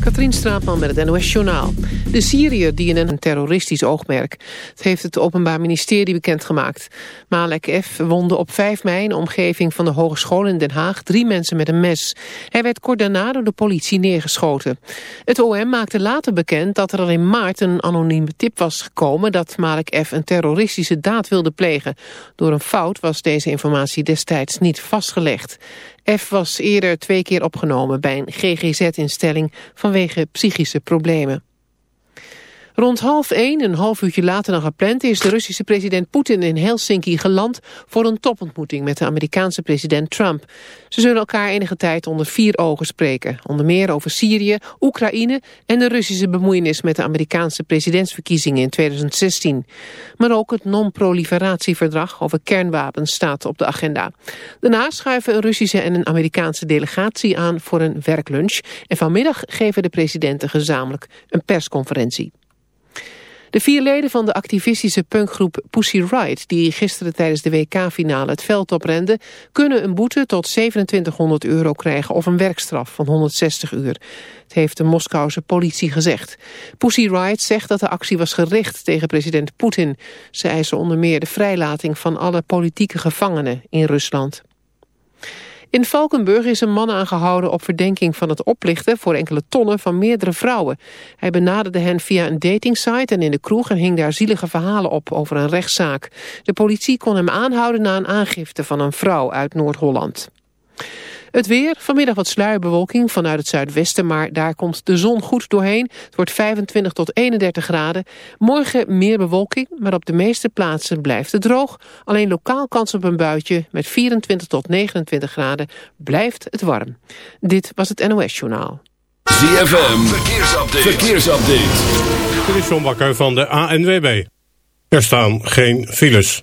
Katrien Straatman met het NOS Journaal. De Syriër dienen een terroristisch oogmerk. Het heeft het Openbaar Ministerie bekendgemaakt. Malek F. wonde op 5 mei in de omgeving van de Hogeschool in Den Haag drie mensen met een mes. Hij werd kort daarna door de politie neergeschoten. Het OM maakte later bekend dat er al in maart een anonieme tip was gekomen dat Malek F. een terroristische daad wilde plegen. Door een fout was deze informatie destijds niet vastgelegd. F was eerder twee keer opgenomen bij een GGZ-instelling vanwege psychische problemen. Rond half één, een half uurtje later dan gepland, is de Russische president Poetin in Helsinki geland voor een topontmoeting met de Amerikaanse president Trump. Ze zullen elkaar enige tijd onder vier ogen spreken, onder meer over Syrië, Oekraïne en de Russische bemoeienis met de Amerikaanse presidentsverkiezingen in 2016. Maar ook het non-proliferatieverdrag over kernwapens staat op de agenda. Daarna schuiven een Russische en een Amerikaanse delegatie aan voor een werklunch en vanmiddag geven de presidenten gezamenlijk een persconferentie. De vier leden van de activistische punkgroep Pussy Riot... die gisteren tijdens de WK-finale het veld oprenden... kunnen een boete tot 2700 euro krijgen of een werkstraf van 160 uur. Het heeft de Moskouse politie gezegd. Pussy Riot zegt dat de actie was gericht tegen president Poetin. Ze eisen onder meer de vrijlating van alle politieke gevangenen in Rusland. In Valkenburg is een man aangehouden op verdenking van het oplichten voor enkele tonnen van meerdere vrouwen. Hij benaderde hen via een datingsite en in de kroeg en hing daar zielige verhalen op over een rechtszaak. De politie kon hem aanhouden na een aangifte van een vrouw uit Noord-Holland. Het weer, vanmiddag wat sluierbewolking vanuit het zuidwesten, maar daar komt de zon goed doorheen. Het wordt 25 tot 31 graden. Morgen meer bewolking, maar op de meeste plaatsen blijft het droog. Alleen lokaal kans op een buitje met 24 tot 29 graden blijft het warm. Dit was het NOS Journaal. ZFM, verkeersupdate. verkeersupdate. Dit is John Bakker van de ANWB. Er staan geen files.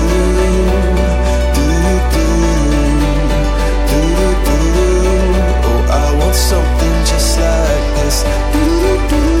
want something just like this.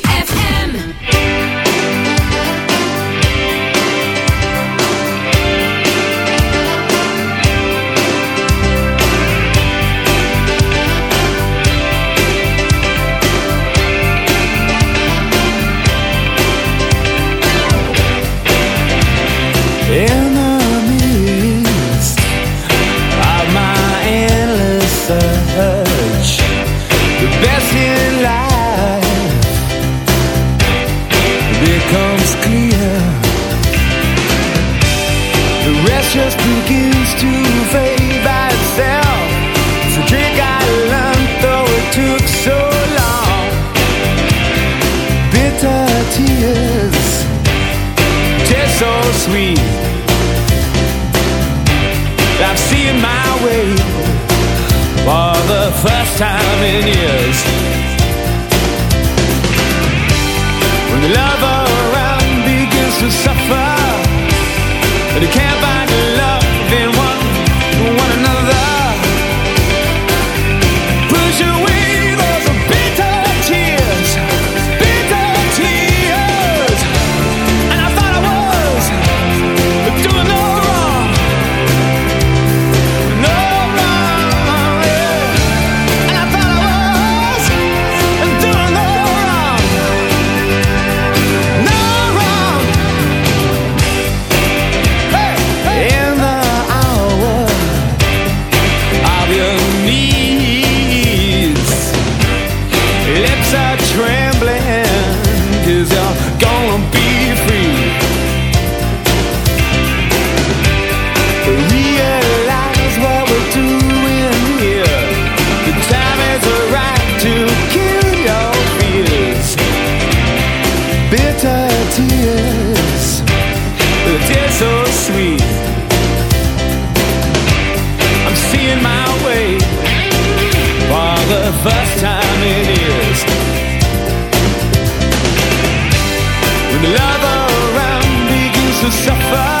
the time in years. The love around begins to suffer,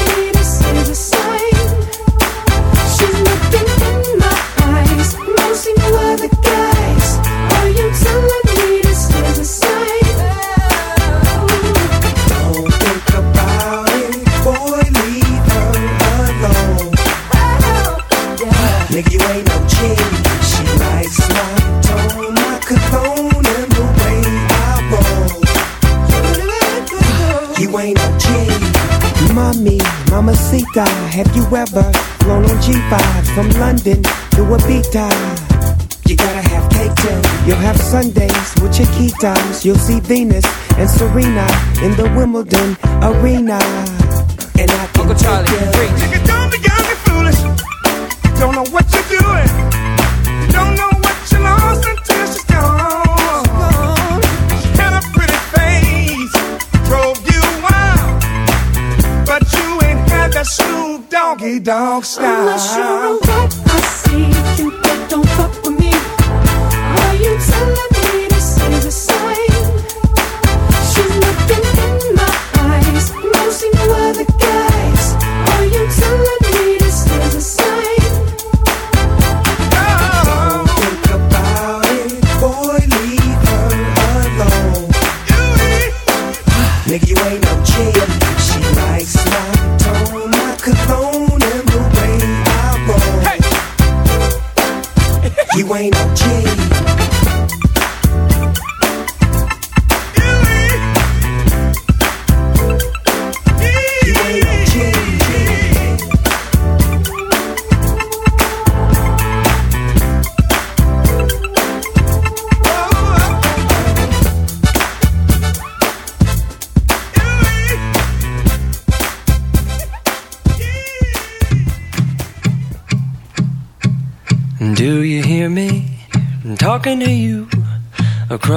mamacita, have you ever flown on G5 from London to Ibiza? You gotta have cake too. You'll have Sundays with Chiquitas. You'll see Venus and Serena in the Wimbledon arena. And I can Uncle Charlie, Nigga, don't be young and foolish. Don't know what dog style. Unless you're a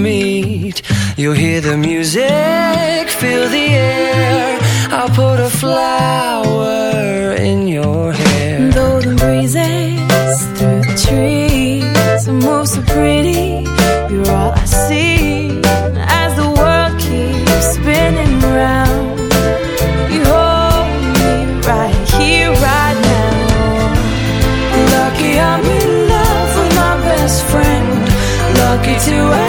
meet. You'll hear the music, feel the air. I'll put a flower in your hair. Golden breezes through the trees move so pretty. You're all I see as the world keeps spinning round. You hold me right here, right now. Lucky I'm in love with my best friend. Lucky to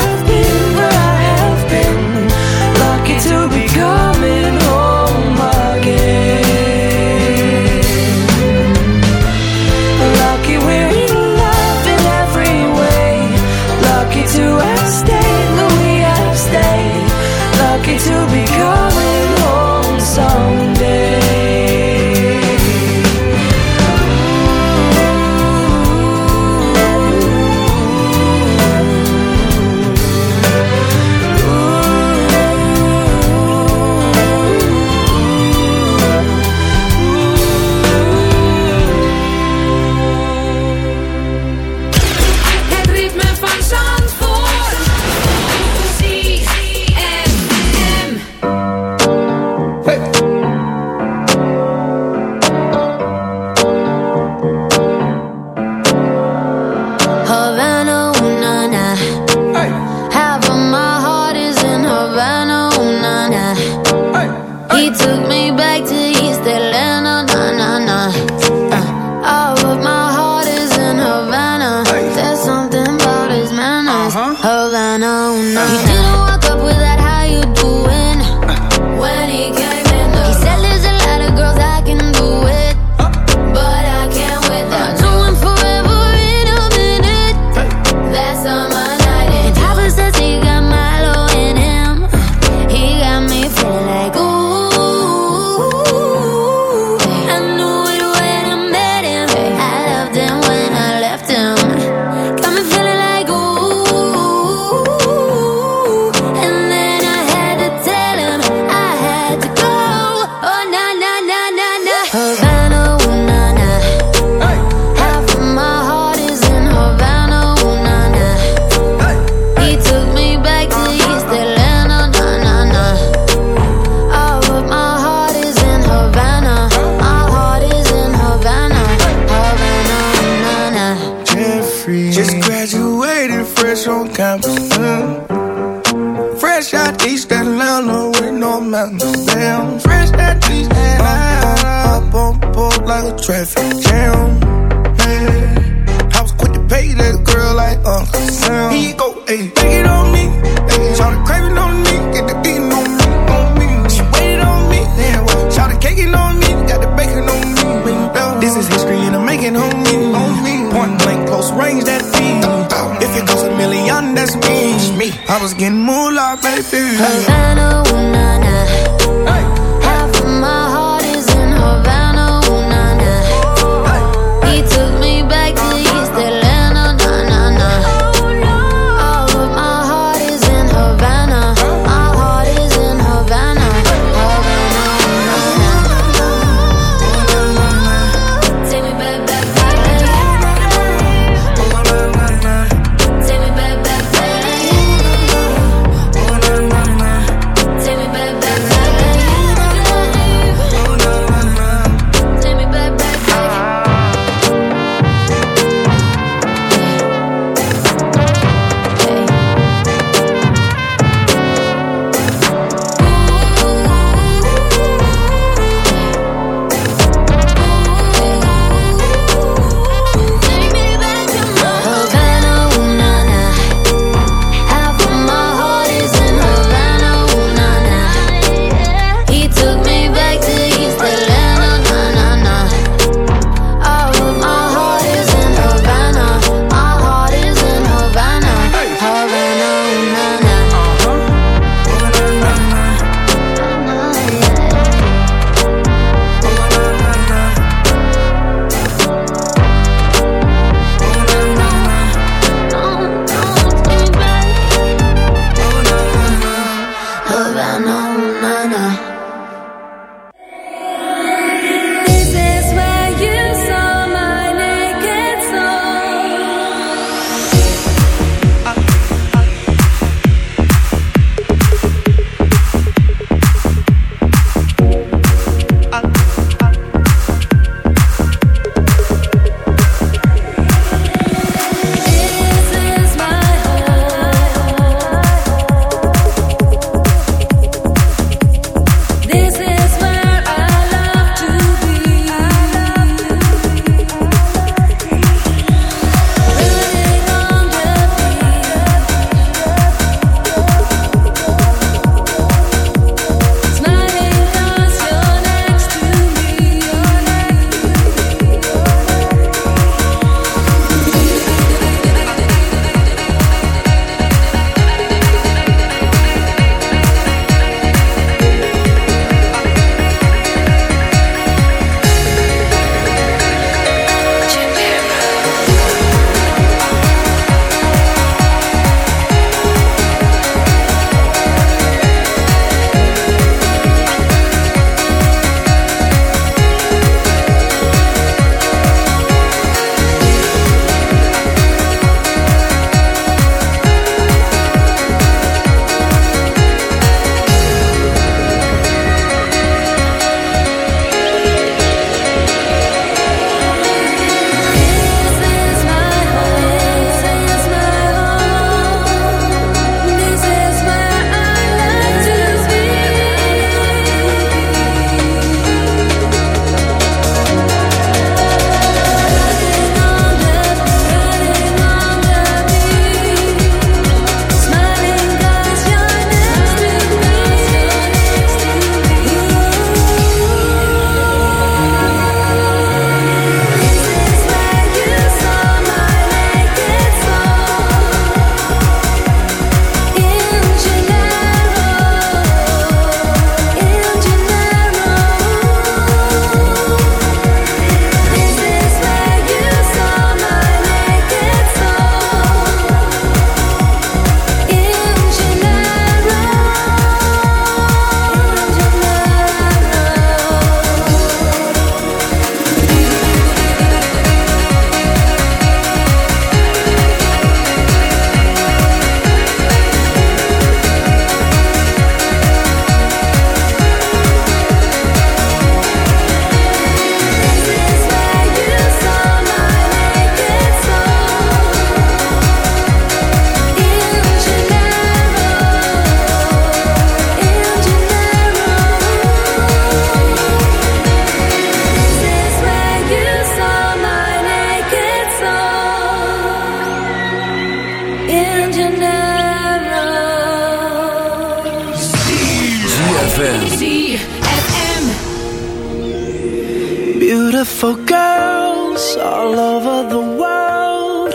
Beautiful girls all over the world.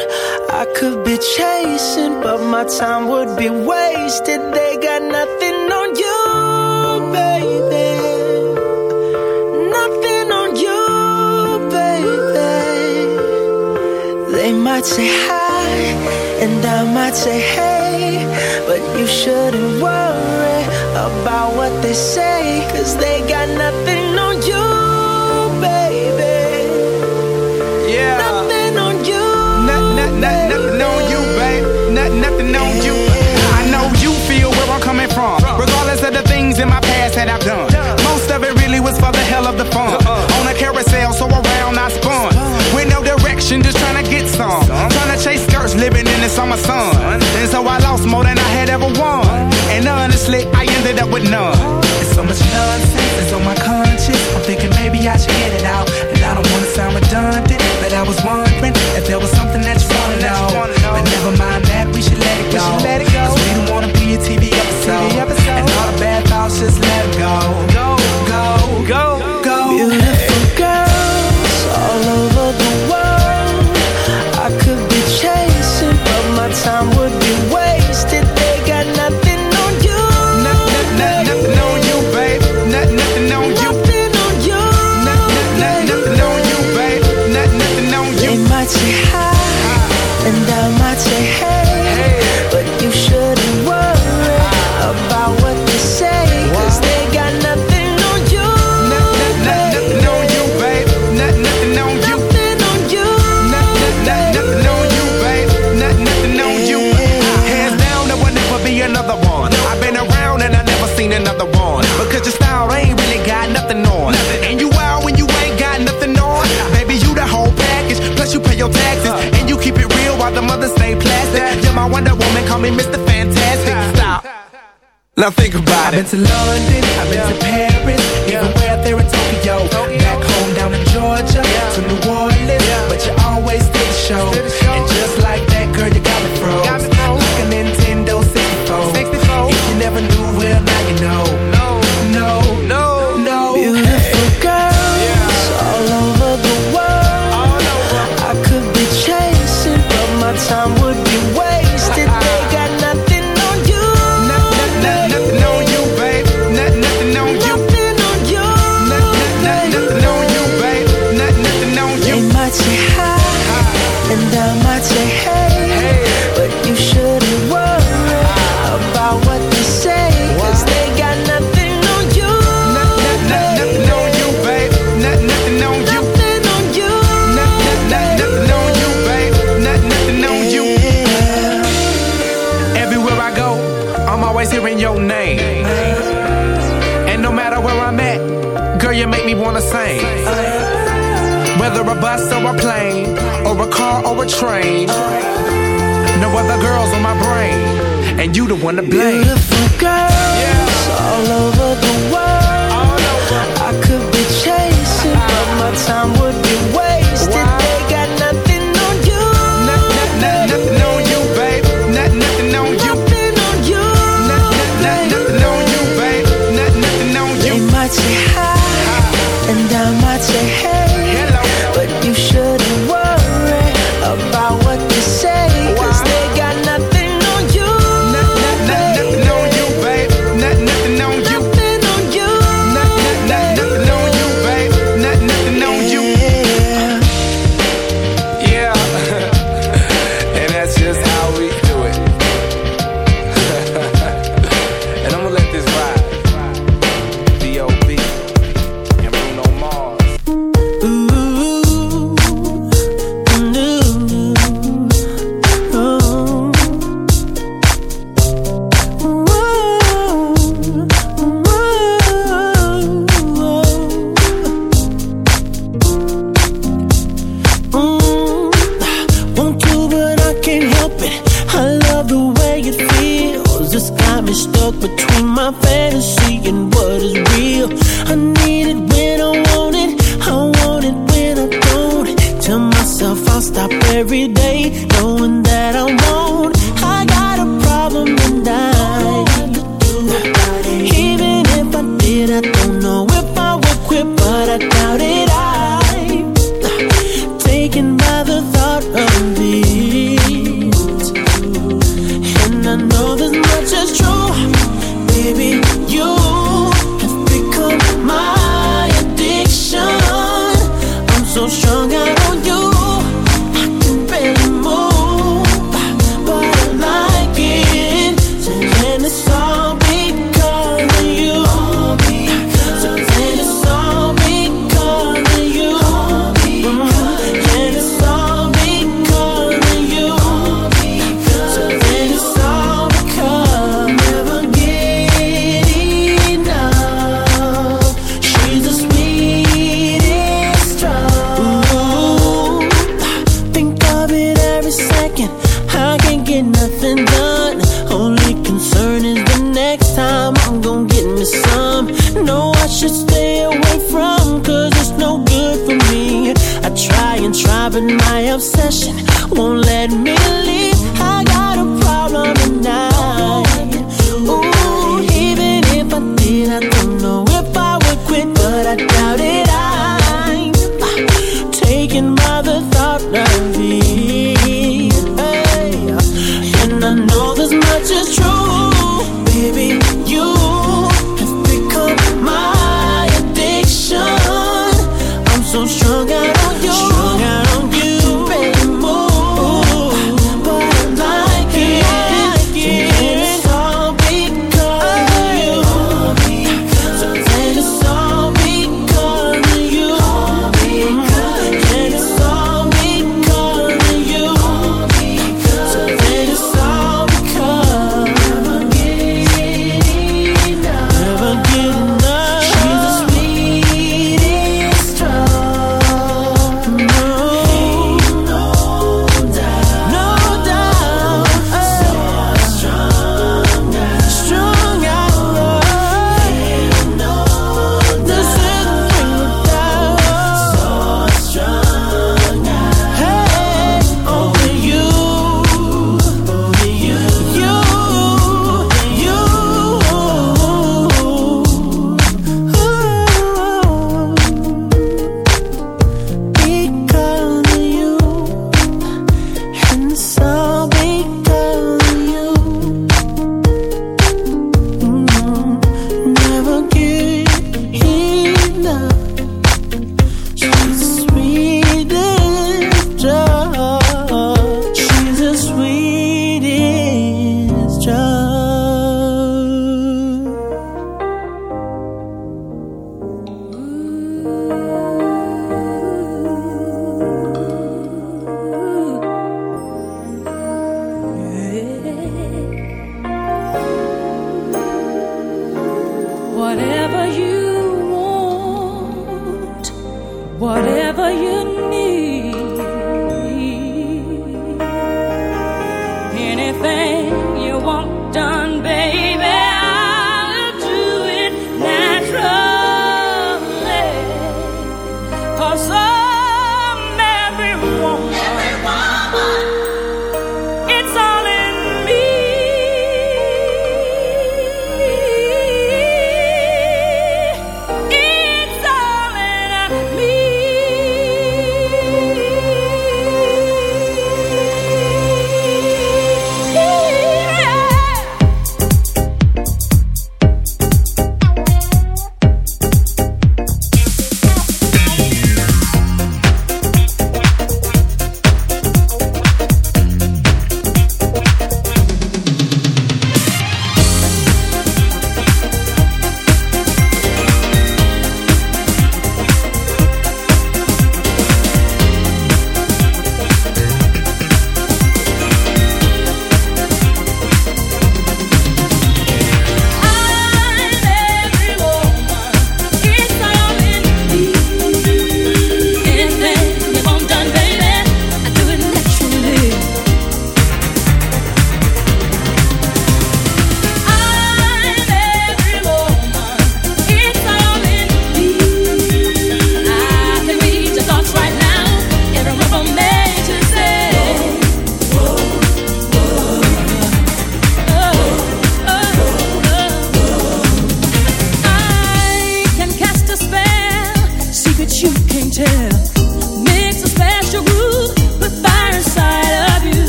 I could be chasing, but my time would be wasted. They got nothing on you, baby. Nothing on you, baby. They might say hi and I might say, hey, but you shouldn't worry about what they say, cause they got nothing on you, baby. Yeah. Nothing on you. Not, not, nothing on you, baby. Not, nothing on you. I know you feel where I'm coming from, regardless of the things in my past that I've done. Most of it really was for the hell of the fun. Uh-uh. On a carousel, so around I spun. With no direction, just trying to get some. Trying to change since I'm a son. And so I lost more than I had ever won. And honestly, I ended up with none. It's so much nonsense it's on my conscience. I'm thinking maybe I should get it out. And I don't wanna sound redundant, but I was wondering if there was something that you wanna know. But never mind that, we should let it go. Cause we don't wanna be a TV episode. And all the bad thoughts, just let it go. Go, go, go, go. to love.